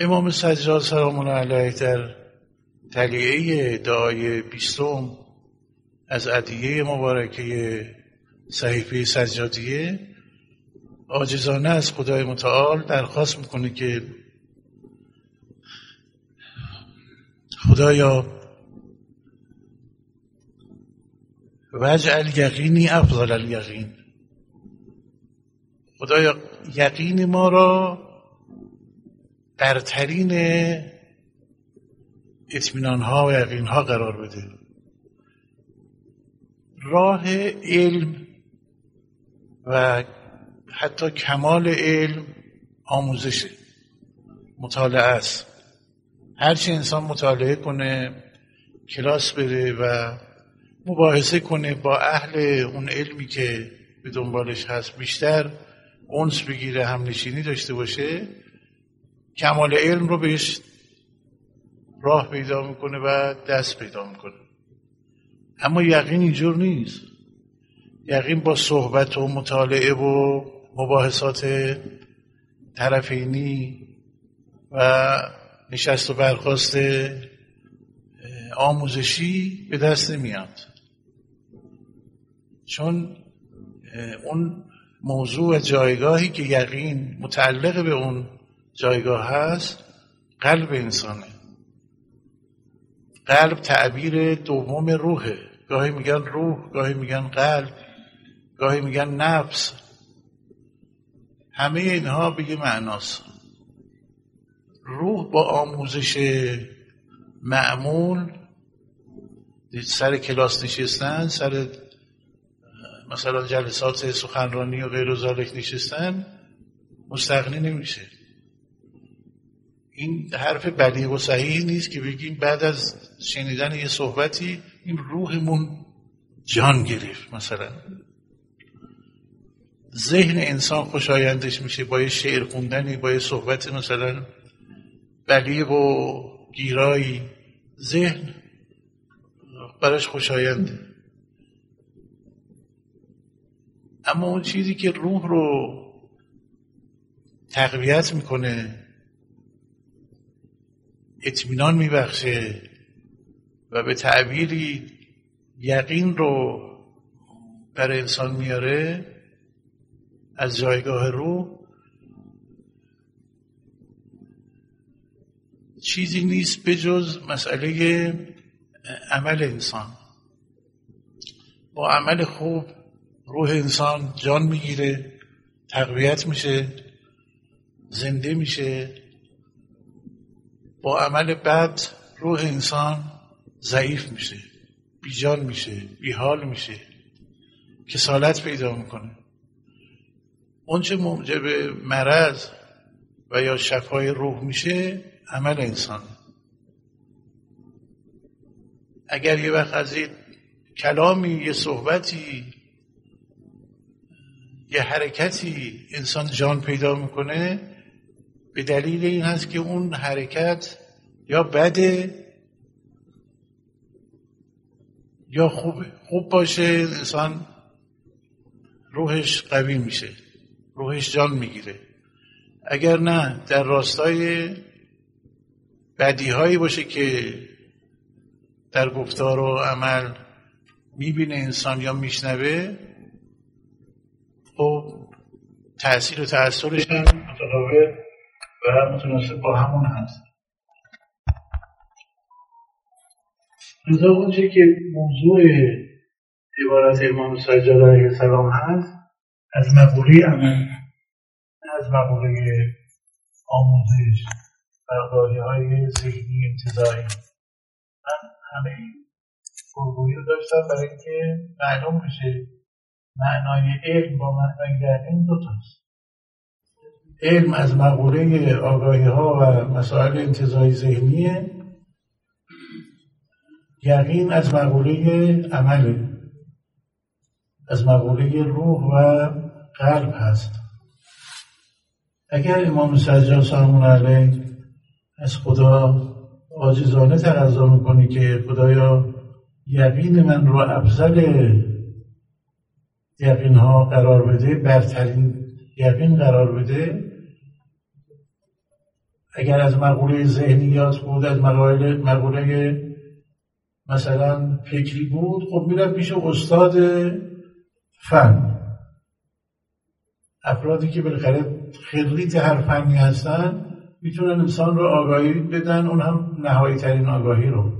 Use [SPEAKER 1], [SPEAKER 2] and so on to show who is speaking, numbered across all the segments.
[SPEAKER 1] امام سجاد سلام علیه در تلیعه دعای بیستم از ادیه مبارکه صحیفه سجادیه. آجزانه از خدای متعال درخواست می‌کنه که خدایا وجعل یقینی افضل الیقین. خدایا یقین ما را برترین اطمینان ها و یقین ها قرار بده. راه علم و حتی کمال علم آموزشه مطالعه است. هرچی انسان مطالعه کنه کلاس بره و مباحثه کنه با اهل اون علمی که به دنبالش هست بیشتر اونس بگیره همنشینی داشته باشه. کمال علم رو بهش راه پیدا می‌کنه و دست پیدا می‌کنه. اما یقین اینجور نیست. یقین با صحبت و مطالعه و مباحثات طرفینی و نشست و برخواست آموزشی به دست نمیاد. چون اون موضوع و جایگاهی که یقین متعلق به اون جایگاه هست قلب انسانه. قلب تعبیر دوم روحه. گاهی میگن روح گاهی میگن قلب گاهی میگن نفس. همه اینها به معناست. روح با آموزش معمول سر کلاس نشستن سر مثلا جلسات سخنرانی و غیر و نشستن مستقنی نمیشه. این حرف بلیغ و صحیح نیست که بگیم بعد از شنیدن یه صحبتی این روحمون جان گرفت مثلا. ذهن انسان خوشایندش میشه با یه شعر خوندنی با یه صحبت مثلا بلیغ و گیرایی. ذهن براش خوشاینده. اما اون چیزی که روح رو تقویت می‌کنه اطمینان میبخشه و به تعبیری یقین رو بر انسان میاره از جایگاه روح چیزی نیست به جز مسئله عمل انسان. با عمل خوب روح انسان جان می‌گیره تقویت میشه زنده میشه. با عمل بد روح انسان ضعیف میشه بیجان میشه بیحال میشه کسالت پیدا می‌کنه. اونچه موجب مرض و یا شفای روح میشه عمل انسان. اگر یه وقت از این کلامی یه صحبتی یه حرکتی انسان جان پیدا می‌کنه به دلیل این هست که اون حرکت یا بده یا خوبه خوب باشه انسان روحش قوی میشه روحش جان می‌گیره. اگر نه در راستای بدیهایی باشه که در گفتار و عمل می‌بینه انسان یا میشنوه خب تاثیر و تاثیرش هم و متناسب با همون هست. لذا اونچه که موضوع عبارت امام سجاد علیه السلام هست از مقوله عمل از مقوله آموزش برداری های ذهنی انتظاری. من همه این فرگویی رو داشتم برای اینکه معلوم بشه معنای علم با معنای یقین دوتاست علم از مقوله آگاهی ها و مسائل انتظاری ذهنیه. یقین از مقوله عمله. از مقوله روح و قلب هست. اگر امام سجاد سلام علیه از خدا عاجزانه تقضا می‌کنی که خدایا یقین من رو افضل یقین ها قرار بده برترین یقین قرار بده اگر از مقوله ذهنیات بود از مقوله, مثلا فکری بود خب می‌رفت پیش استاد فن. افرادی که بالاخره خریت هر فنی هستن می‌تونن انسان رو آگاهی بدن اون هم نهایی ترین آگاهی رو.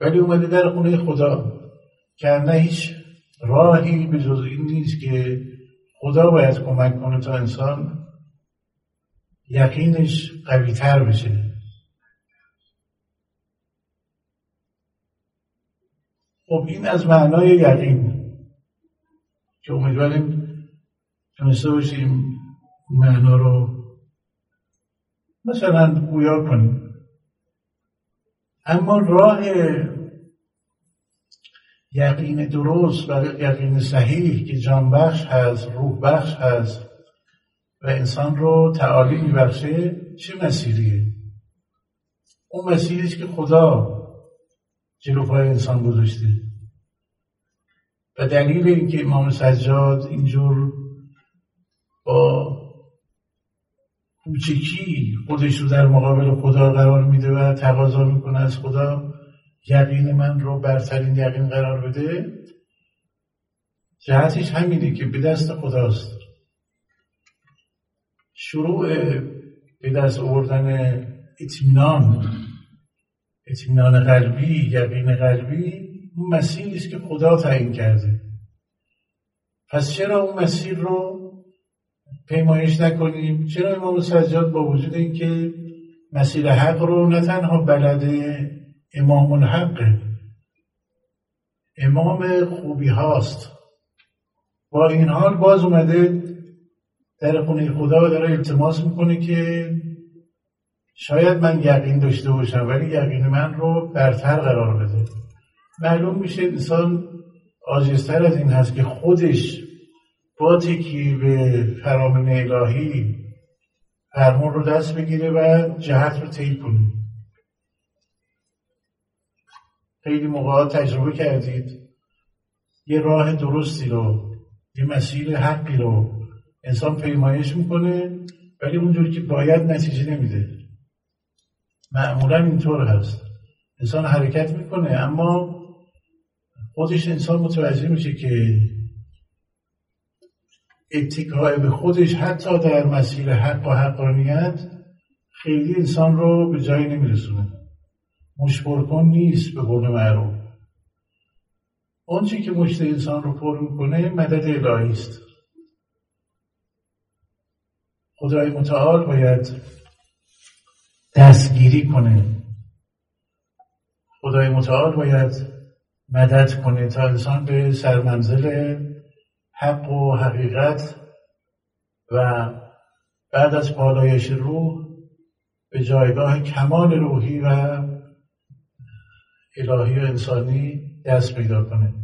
[SPEAKER 1] ولی اومده در خونه خدا که نه هیچ راهی به جز این نیست که خدا باید کمک کنه تا انسان یقینش قوی تر بشه. خب این از معنای یقین. که امیدواریم تونسته باشیم معنا رو مثلا گویا کنیم. اما راه یقین درست و یقین صحیح که جان بخش هست روح بخش هست و انسان رو تعالی میبخشه چه مسیریه؟ اون مسیری که خدا جلو پای انسان گذاشته. و دلیل اینکه امام سجاد اینجور با کوچکی خودش رو در مقابل خدا قرار میده و تقاضا می‌کنه از خدا یقین من رو برترین یقین قرار بده. جهتش همینه که به دست خداست. شروع به دست آوردن اطمینان اطمینان قلبی یقین قلبی اون مسیری است که خدا تعیین کرده. پس چرا اون مسیر رو پیمایش نکنیم؟ چرا امام سجاد با وجود اینکه مسیر حق رو نه تنها بلده امام الحقه امام خوبی هاست. با این حال باز اومده در خونه خدا و داره التماس می‌کنه که شاید من یقین داشته باشم ولی یقین من رو برتر قرار بده. معلوم میشه انسان آجزتر از این هست که خودش با تکی به فرامن الهی فرمون رو دست بگیره و جهت رو طی کنه. خیلی موقع تجربه کردید یه راه درستی رو یه مسیر حقی رو انسان پیمایش می‌کنه ولی اونجوری که باید نتیجه نمیده. معمولا اینطور هست. انسان حرکت می‌کنه اما خودش انسان متوجه میشه که اتکای به خودش حتی در مسیر حق و حقانیت خیلی انسان رو به جایی نمیرسونه. مشبرکن نیست به قول معروف. آنچه که مشت انسان رو پر می‌کنه مدد الهی است. خدای متعال باید دستگیری کنه. خدای متعال باید مدد کنه تا انسان به سرمنزل حق و حقیقت و بعد از پالایش روح به جایگاه کمال روحی و الهی و انسانی دست پیدا کنه.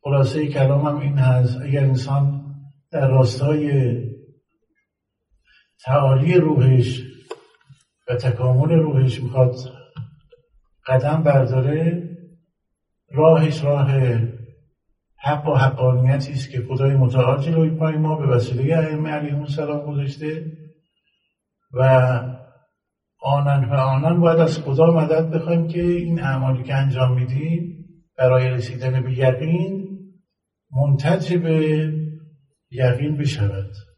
[SPEAKER 1] خلاصه کلامم این هست اگر انسان در راستای تعالی روحش و تکامل روحش می‌خواد قدم برداره راهش راه حق و حقانیتی است که خدای متعال جلوی پای ما به وسیله ائمه علیهم السلام گذاشته و آنن و آنن باید از خدا مدد بخوایم که این اعمالی که انجام میدیم برای رسیدن به یقین منتج به یقین بشود